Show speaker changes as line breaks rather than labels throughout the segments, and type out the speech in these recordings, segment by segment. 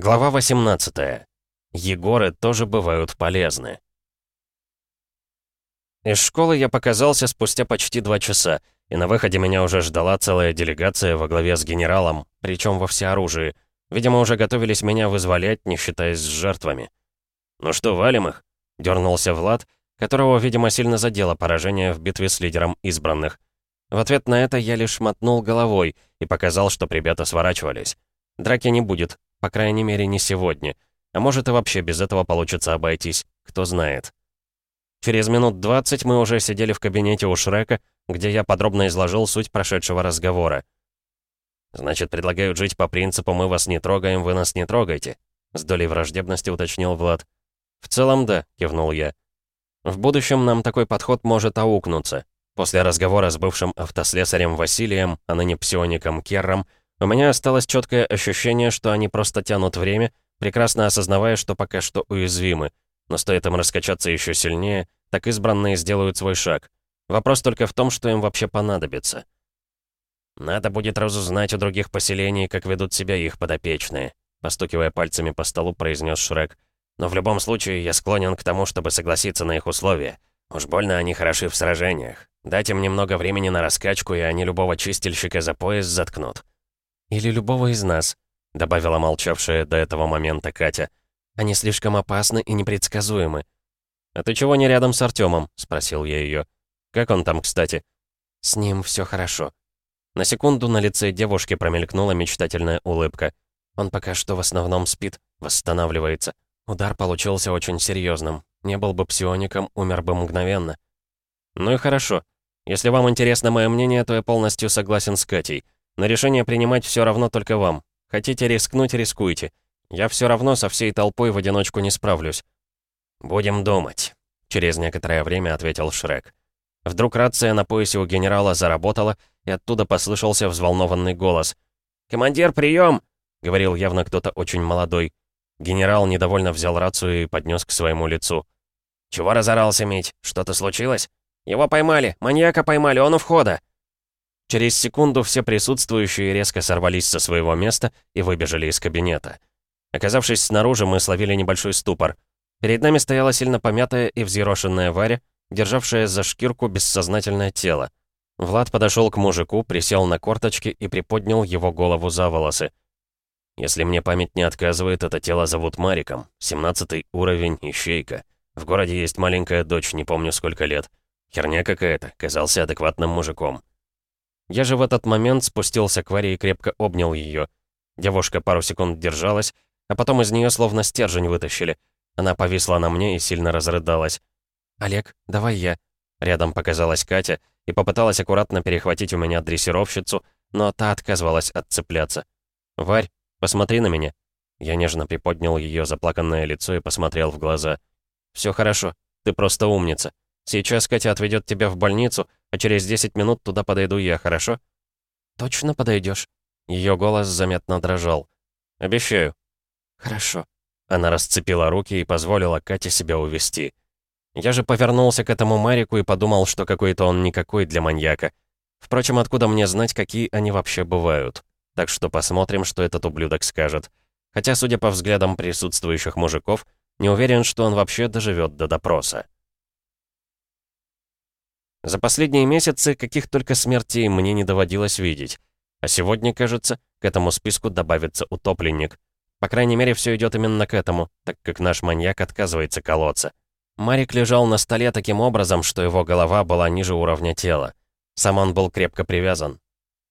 Глава 18. Егоры тоже бывают полезны. Из школы я показался спустя почти два часа, и на выходе меня уже ждала целая делегация во главе с генералом, причем во всеоружии. Видимо, уже готовились меня вызволять, не считаясь с жертвами. «Ну что, валим их?» — дернулся Влад, которого, видимо, сильно задело поражение в битве с лидером избранных. В ответ на это я лишь мотнул головой и показал, что ребята сворачивались. Драки не будет, по крайней мере, не сегодня. А может и вообще без этого получится обойтись, кто знает. Через минут 20 мы уже сидели в кабинете у Шрека, где я подробно изложил суть прошедшего разговора. «Значит, предлагают жить по принципу «мы вас не трогаем, вы нас не трогайте», — с долей враждебности уточнил Влад. «В целом, да», — кивнул я. «В будущем нам такой подход может аукнуться. После разговора с бывшим автослесарем Василием, а ныне псиоником Керром, у меня осталось четкое ощущение, что они просто тянут время, прекрасно осознавая, что пока что уязвимы. Но стоит им раскачаться еще сильнее, так избранные сделают свой шаг. Вопрос только в том, что им вообще понадобится. «Надо будет разузнать у других поселений, как ведут себя их подопечные», постукивая пальцами по столу, произнес Шрек. «Но в любом случае я склонен к тому, чтобы согласиться на их условия. Уж больно они хороши в сражениях. Дать им немного времени на раскачку, и они любого чистильщика за пояс заткнут».
«Или любого из нас», — добавила молчавшая до этого момента Катя. «Они слишком опасны и непредсказуемы».
«А ты чего не рядом с Артемом? спросил я ее. «Как он там, кстати?»
«С ним все хорошо».
На секунду на лице девушки промелькнула мечтательная улыбка.
«Он пока что в основном спит, восстанавливается. Удар получился очень серьезным. Не был бы псиоником, умер бы мгновенно».
«Ну и хорошо. Если вам интересно мое мнение, то я полностью согласен с Катей. Но решение принимать все равно только вам. Хотите рискнуть — рискуйте. Я все равно со всей толпой в одиночку не справлюсь». «Будем думать», — через некоторое время ответил Шрек. Вдруг рация на поясе у генерала заработала, и оттуда послышался взволнованный голос. «Командир, прием!» — говорил явно кто-то очень молодой. Генерал недовольно взял рацию и поднес к своему лицу. «Чего разорался, Мить? Что-то случилось?» «Его поймали! Маньяка поймали! Он у входа!» Через секунду все присутствующие резко сорвались со своего места и выбежали из кабинета. Оказавшись снаружи, мы словили небольшой ступор. Перед нами стояла сильно помятая и взъерошенная Варя, державшая за шкирку бессознательное тело. Влад подошел к мужику, присел на корточки и приподнял его голову за волосы. Если мне память не отказывает, это тело зовут Мариком. 17 уровень, ищейка. В городе есть маленькая дочь, не помню сколько лет. Херня какая-то, казался адекватным мужиком. Я же в этот момент спустился к Варе и крепко обнял ее. Девушка пару секунд держалась, а потом из нее словно стержень вытащили. Она повисла на мне и сильно разрыдалась.
«Олег, давай я».
Рядом показалась Катя и попыталась аккуратно перехватить у меня дрессировщицу, но та отказывалась отцепляться. «Варь, посмотри на меня». Я нежно приподнял ее заплаканное лицо и посмотрел в глаза. «Все хорошо, ты просто умница. Сейчас Катя отведет тебя в больницу, а через 10 минут туда подойду я, хорошо?»
«Точно подойдешь?
Ее голос заметно дрожал. «Обещаю».
«Хорошо».
Она расцепила руки и позволила Кате себя увести. Я же повернулся к этому Марику и подумал, что какой-то он никакой для маньяка. Впрочем, откуда мне знать, какие они вообще бывают? Так что посмотрим, что этот ублюдок скажет. Хотя, судя по взглядам присутствующих мужиков, не уверен, что он вообще доживет до допроса. За последние месяцы каких только смертей мне не доводилось видеть. А сегодня, кажется, к этому списку добавится утопленник. По крайней мере, все идет именно к этому, так как наш маньяк отказывается колоться. Марик лежал на столе таким образом, что его голова была ниже уровня тела. Сам он был крепко привязан.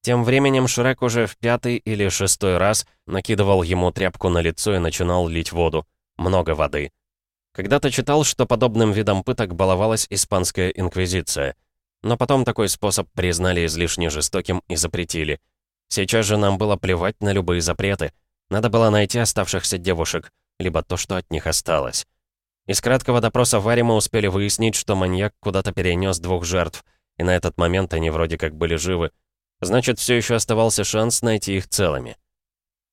Тем временем Шрек уже в пятый или шестой раз накидывал ему тряпку на лицо и начинал лить воду. Много воды. Когда-то читал, что подобным видом пыток баловалась испанская инквизиция. Но потом такой способ признали излишне жестоким и запретили. Сейчас же нам было плевать на любые запреты. Надо было найти оставшихся девушек, либо то, что от них осталось. Из краткого допроса Вари мы успели выяснить, что маньяк куда-то перенес двух жертв, и на этот момент они вроде как были живы. Значит, все еще оставался шанс найти их целыми.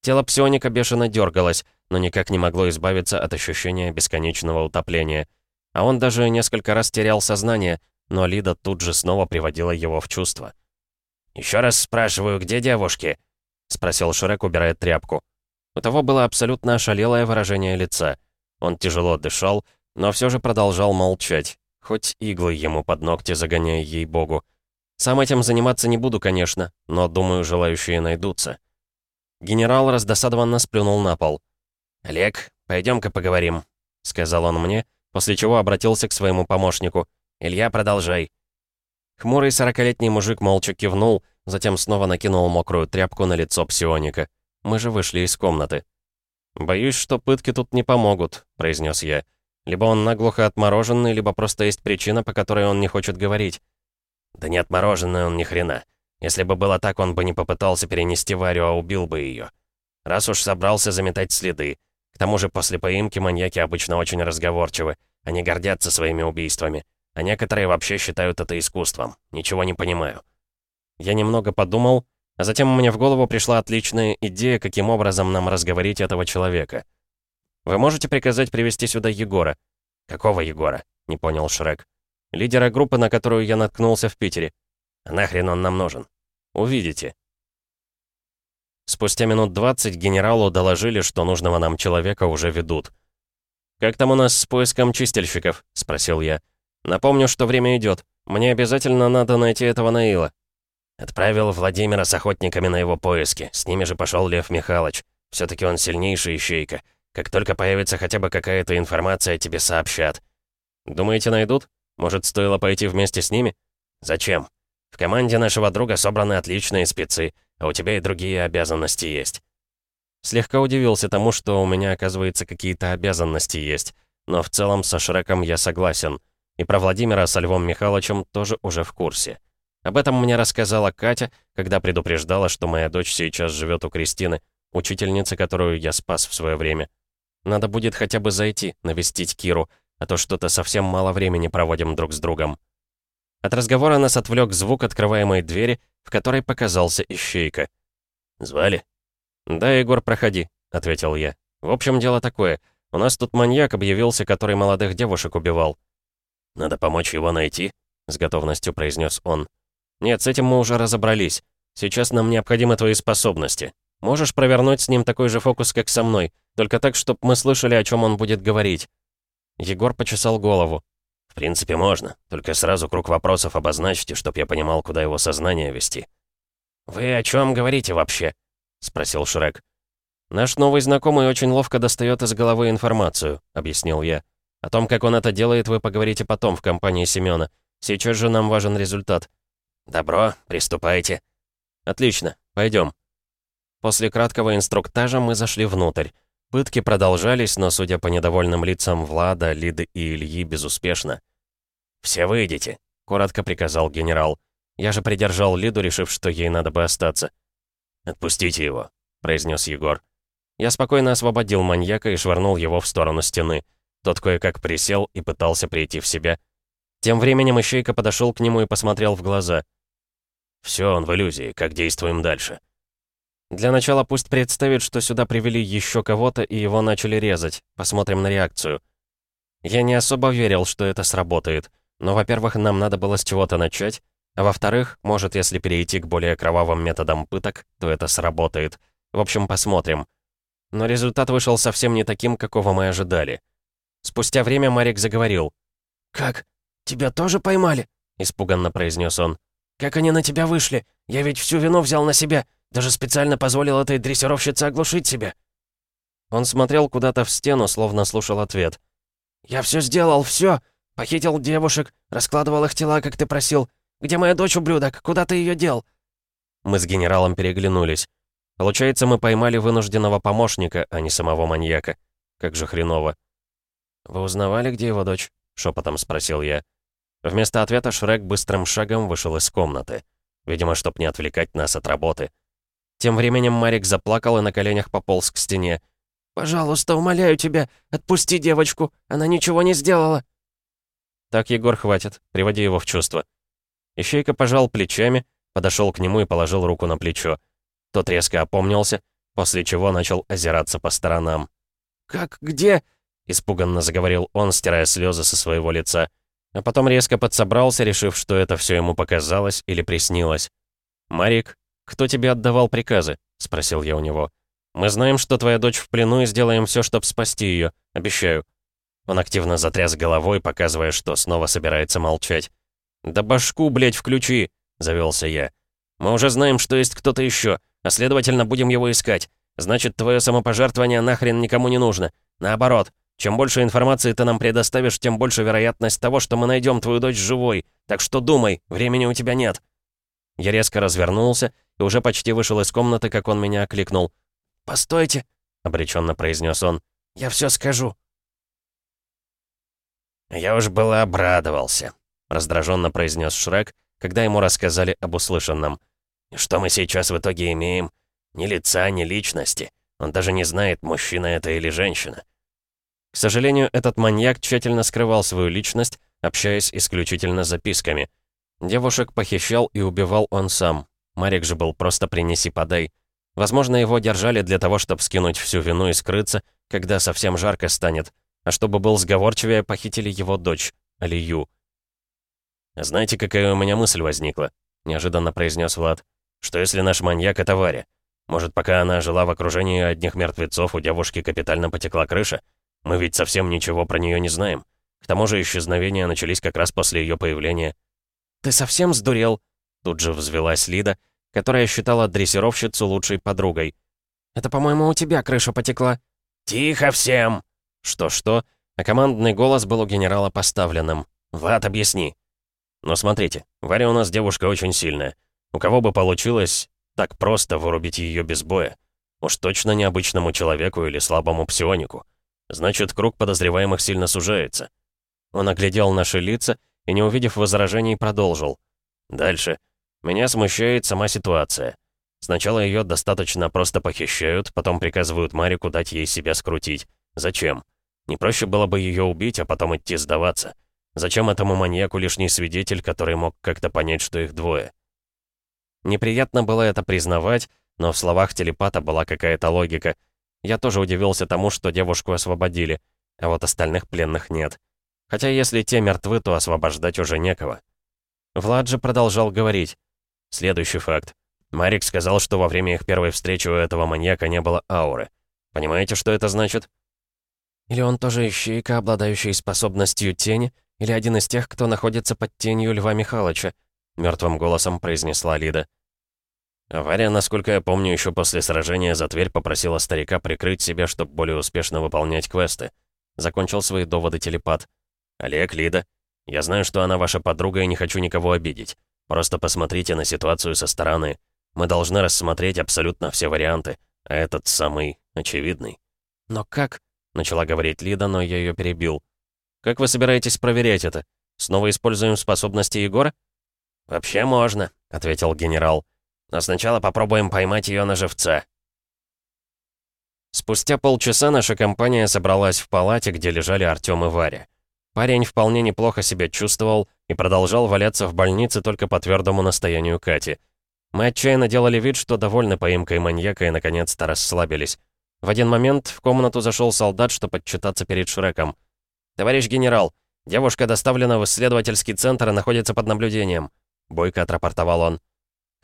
Тело псионика бешено дергалось, но никак не могло избавиться от ощущения бесконечного утопления. А он даже несколько раз терял сознание, но Лида тут же снова приводила его в чувство. «Еще раз спрашиваю, где девушки?» — спросил Шрек, убирая тряпку. У того было абсолютно ошалелое выражение лица. Он тяжело дышал, но все же продолжал молчать, хоть иглы ему под ногти загоняя ей-богу. Сам этим заниматься не буду, конечно, но, думаю, желающие найдутся. Генерал раздосадованно сплюнул на пол. «Олег, пойдем-ка поговорим», — сказал он мне, после чего обратился к своему помощнику. «Илья, продолжай». Хмурый сорокалетний мужик молча кивнул, затем снова накинул мокрую тряпку на лицо псионика. Мы же вышли из комнаты. «Боюсь, что пытки тут не помогут», — произнес я. «Либо он наглухо отмороженный, либо просто есть причина, по которой он не хочет говорить». «Да не отмороженный он ни хрена. Если бы было так, он бы не попытался перенести Варю, а убил бы ее. Раз уж собрался заметать следы. К тому же после поимки маньяки обычно очень разговорчивы. Они гордятся своими убийствами. А некоторые вообще считают это искусством. Ничего не понимаю. Я немного подумал, а затем мне в голову пришла отличная идея, каким образом нам разговорить этого человека. «Вы можете приказать привести сюда Егора?» «Какого Егора?» — не понял Шрек. «Лидера группы, на которую я наткнулся в Питере. А нахрен он нам нужен?» «Увидите». Спустя минут 20 генералу доложили, что нужного нам человека уже ведут. «Как там у нас с поиском чистильщиков?» — спросил я. «Напомню, что время идет. Мне обязательно надо найти этого Наила». Отправил Владимира с охотниками на его поиски. С ними же пошел Лев Михайлович. все таки он сильнейший ищейка. Как только появится хотя бы какая-то информация, тебе сообщат. Думаете, найдут? Может, стоило пойти вместе с ними? Зачем? В команде нашего друга собраны отличные спецы, а у тебя и другие обязанности есть. Слегка удивился тому, что у меня, оказывается, какие-то обязанности есть. Но в целом со Шреком я согласен. И про Владимира с Львом Михайловичем тоже уже в курсе. Об этом мне рассказала Катя, когда предупреждала, что моя дочь сейчас живет у Кристины, учительницы, которую я спас в свое время. Надо будет хотя бы зайти, навестить Киру, а то что-то совсем мало времени проводим друг с другом. От разговора нас отвлек звук открываемой двери, в которой показался ищейка. «Звали?» «Да, Егор, проходи», — ответил я. «В общем, дело такое. У нас тут маньяк объявился, который молодых девушек убивал». «Надо помочь его найти», — с готовностью произнес он. «Нет, с этим мы уже разобрались. Сейчас нам необходимы твои способности. Можешь провернуть с ним такой же фокус, как со мной, только так, чтобы мы слышали, о чем он будет говорить». Егор почесал голову. «В принципе, можно. Только сразу круг вопросов обозначьте, чтоб я понимал, куда его сознание вести». «Вы о чем говорите вообще?» — спросил Шрек. «Наш новый знакомый очень ловко достает из головы информацию», — объяснил я. «О том, как он это делает, вы поговорите потом в компании Семёна. Сейчас же нам важен результат. «Добро, приступайте». «Отлично, пойдем». После краткого инструктажа мы зашли внутрь. Пытки продолжались, но, судя по недовольным лицам Влада, Лиды и Ильи, безуспешно. «Все выйдете», — коротко приказал генерал. Я же придержал Лиду, решив, что ей надо бы остаться. «Отпустите его», — произнес Егор. Я спокойно освободил маньяка и швырнул его в сторону стены. Тот кое-как присел и пытался прийти в себя. Тем временем Ищейка подошел к нему и посмотрел в глаза. Все, он в иллюзии. Как действуем дальше? Для начала пусть представит, что сюда привели еще кого-то и его начали резать. Посмотрим на реакцию. Я не особо верил, что это сработает. Но, во-первых, нам надо было с чего-то начать. А во-вторых, может, если перейти к более кровавым методам пыток, то это сработает. В общем, посмотрим. Но результат вышел совсем не таким, какого мы ожидали. Спустя время Марик заговорил.
«Как? Тебя тоже поймали?» — испуганно произнес он. Как они на тебя вышли? Я ведь всю вину взял на себя. Даже специально позволил этой дрессировщице оглушить себя».
Он смотрел куда-то в стену, словно слушал ответ.
«Я все сделал, все. Похитил девушек, раскладывал их тела, как ты просил. Где моя дочь, ублюдок? Куда ты ее дел?»
Мы с генералом переглянулись. Получается, мы поймали вынужденного помощника, а не самого маньяка. Как же хреново. «Вы узнавали, где его дочь?» — шепотом спросил я. Вместо ответа Шрек быстрым шагом вышел из комнаты. Видимо, чтоб не отвлекать нас от работы. Тем временем Марик заплакал и на коленях пополз к стене.
«Пожалуйста, умоляю тебя, отпусти девочку, она ничего не сделала».
«Так, Егор, хватит, приводи его в чувство». Ищейка пожал плечами, подошел к нему и положил руку на плечо. Тот резко опомнился, после чего начал озираться по сторонам.
«Как? Где?»
— испуганно заговорил он, стирая слезы со своего лица. А потом резко подсобрался, решив, что это все ему показалось или приснилось. «Марик, кто тебе отдавал приказы?» — спросил я у него. Мы знаем, что твоя дочь в плену и сделаем все, чтобы спасти ее. Обещаю». Он активно затряс головой, показывая, что снова собирается молчать. «Да башку, блядь, включи!» — завелся я. «Мы уже знаем, что есть кто-то еще, а следовательно, будем его искать. Значит, твое самопожертвование нахрен никому не нужно. Наоборот, чем больше информации ты нам предоставишь, тем больше вероятность того, что мы найдем твою дочь живой. Так что думай, времени у тебя нет». Я резко развернулся и уже почти вышел из комнаты, как он меня окликнул. «Постойте», — обреченно произнес он. «Я все скажу». «Я уж было обрадовался», — раздраженно произнес Шрек, когда ему рассказали об услышанном. «И что мы сейчас в итоге имеем? Ни лица, ни личности. Он даже не знает, мужчина это или женщина». К сожалению, этот маньяк тщательно скрывал свою личность, общаясь исключительно записками. Девушек похищал и убивал он сам. Марик же был просто «принеси-подай». Возможно, его держали для того, чтобы скинуть всю вину и скрыться, когда совсем жарко станет. А чтобы был сговорчивее, похитили его дочь, Алию. «Знаете, какая у меня мысль возникла?» — неожиданно произнес Влад. «Что если наш маньяк — это Варя? Может, пока она жила в окружении одних мертвецов, у девушки капитально потекла крыша? Мы ведь совсем ничего про нее не знаем. К тому же исчезновения начались как раз после ее появления».
«Ты совсем сдурел?» Тут же взвелась Лида, которая считала дрессировщицу лучшей подругой. «Это, по-моему, у тебя крыша потекла».
«Тихо всем!»
Что-что, а командный голос был у генерала поставленным. «Влад, объясни». «Но смотрите, Варя у нас девушка очень сильная. У кого бы получилось так просто вырубить ее без боя? Уж точно необычному человеку или слабому псионику. Значит, круг подозреваемых сильно сужается». Он оглядел наши лица и, не увидев возражений, продолжил. «Дальше. Меня смущает сама ситуация. Сначала ее достаточно просто похищают, потом приказывают Марику дать ей себя скрутить. Зачем? Не проще было бы ее убить, а потом идти сдаваться. Зачем этому маньяку лишний свидетель, который мог как-то понять, что их двое? Неприятно было это признавать, но в словах телепата была какая-то логика. Я тоже удивился тому, что девушку освободили, а вот остальных пленных нет. Хотя если те мертвы, то освобождать уже некого. Влад же продолжал говорить. Следующий факт. Марик сказал, что во время их первой встречи у этого маньяка не было ауры. Понимаете, что это значит?
Или он тоже ищейка, обладающий способностью тени, или один из тех, кто находится под тенью Льва Михайловича, мертвым голосом произнесла Лида.
Авария, насколько я помню, еще после сражения за Тверь попросила старика прикрыть себя, чтобы более успешно выполнять квесты. Закончил свои доводы телепат. «Олег, Лида, я знаю, что она ваша подруга и не хочу никого обидеть. Просто посмотрите на ситуацию со стороны. Мы должны рассмотреть абсолютно все варианты, а этот самый очевидный».
«Но как?»
— начала говорить Лида, но я ее перебил. «Как вы собираетесь проверять это? Снова используем способности Егора?»
«Вообще можно», — ответил генерал. «Но сначала попробуем поймать ее на живца».
Спустя полчаса наша компания собралась в палате, где лежали Артём и Варя. Парень вполне неплохо себя чувствовал и продолжал валяться в больнице только по твердому настоянию Кати. Мы отчаянно делали вид, что довольны поимкой маньяка и наконец-то расслабились. В один момент в комнату зашел солдат, чтобы отчитаться перед Шреком. «Товарищ генерал, девушка доставлена в исследовательский центр и находится под наблюдением», — бойко отрапортовал он.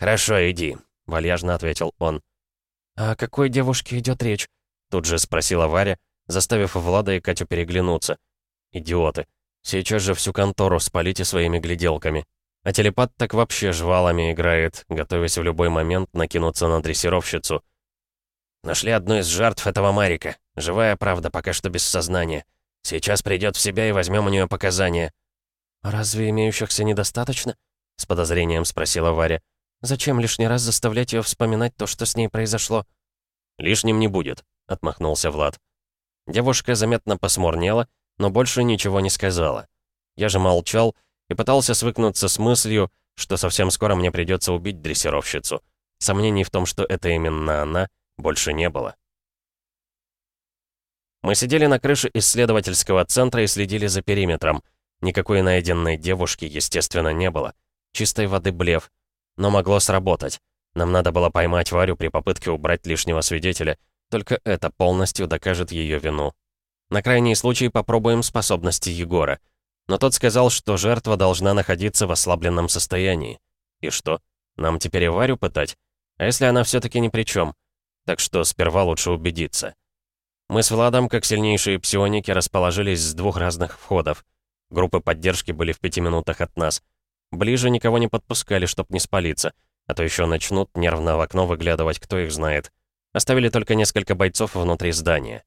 «Хорошо, иди», —
вальяжно ответил он.
«А о какой девушке идет речь?»
— тут же спросила Варя, заставив Влада и Катю переглянуться. Идиоты. Сейчас же всю контору спалите своими гляделками. А телепат так вообще жвалами играет, готовясь в любой момент накинуться на дрессировщицу.
Нашли одну из жертв этого Марика. Живая, правда, пока что без сознания. Сейчас придет в себя и возьмем у нее показания.
«Разве имеющихся недостаточно?» — с подозрением спросила Варя. «Зачем лишний раз заставлять ее вспоминать то, что с ней произошло?»
«Лишним не будет», — отмахнулся Влад. Девушка заметно посмурнела, но больше ничего не сказала. Я же молчал и пытался свыкнуться с мыслью, что совсем скоро мне придется убить дрессировщицу. Сомнений в том, что это именно она, больше не было. Мы сидели на крыше исследовательского центра и следили за периметром. Никакой найденной девушки, естественно, не было. Чистой воды блеф. Но могло сработать. Нам надо было поймать Варю при попытке убрать лишнего свидетеля. Только это полностью докажет ее вину. На крайний случай попробуем способности Егора. Но тот сказал, что жертва должна находиться в ослабленном состоянии. И что? Нам теперь и Варю пытать? А если она все таки ни при чем?
так что сперва лучше убедиться. Мы с Владом, как сильнейшие псионики, расположились с двух разных входов. Группы поддержки были в пяти минутах от нас. Ближе никого не подпускали, чтоб не спалиться, а то еще начнут нервно в окно выглядывать, кто их знает. Оставили только несколько бойцов внутри здания.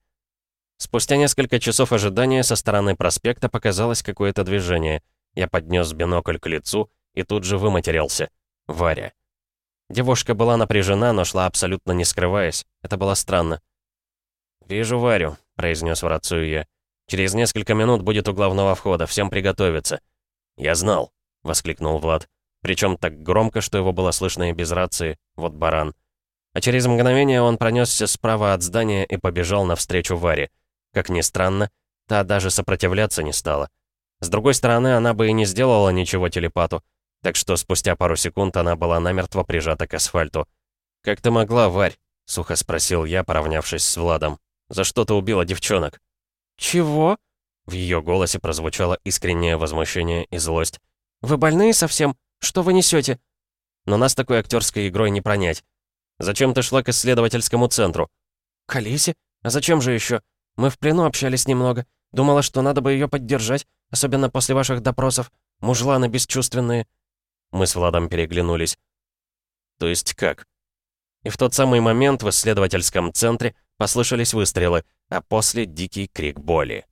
Спустя несколько часов ожидания со стороны проспекта показалось какое-то движение. Я поднес бинокль к лицу и тут же выматерился. Варя. Девушка была напряжена, но шла абсолютно не скрываясь. Это было странно. «Вижу Варю», — произнес в рацию я. «Через несколько минут будет у главного входа, всем приготовиться». «Я знал», — воскликнул Влад. Причем так громко, что его было слышно и без рации. Вот баран. А через мгновение он пронесся справа от здания и побежал навстречу Варе. Как ни странно, та даже сопротивляться не стала. С другой стороны, она бы и не сделала ничего телепату, так что спустя пару секунд она была намертво прижата к асфальту. «Как ты могла, Варь?» — сухо спросил я, поравнявшись с Владом. «За что ты убила девчонок?»
«Чего?»
В ее голосе прозвучало искреннее возмущение и злость.
«Вы больные совсем? Что вы несете?
«Но нас такой актерской игрой не пронять. Зачем ты шла к исследовательскому центру?»
«К Алисе? А зачем же еще? Мы в плену общались немного. Думала, что надо бы ее поддержать, особенно после ваших допросов. Мужланы бесчувственные».
Мы с Владом переглянулись. «То есть как?» И в тот самый момент в исследовательском центре послышались выстрелы, а после дикий крик боли.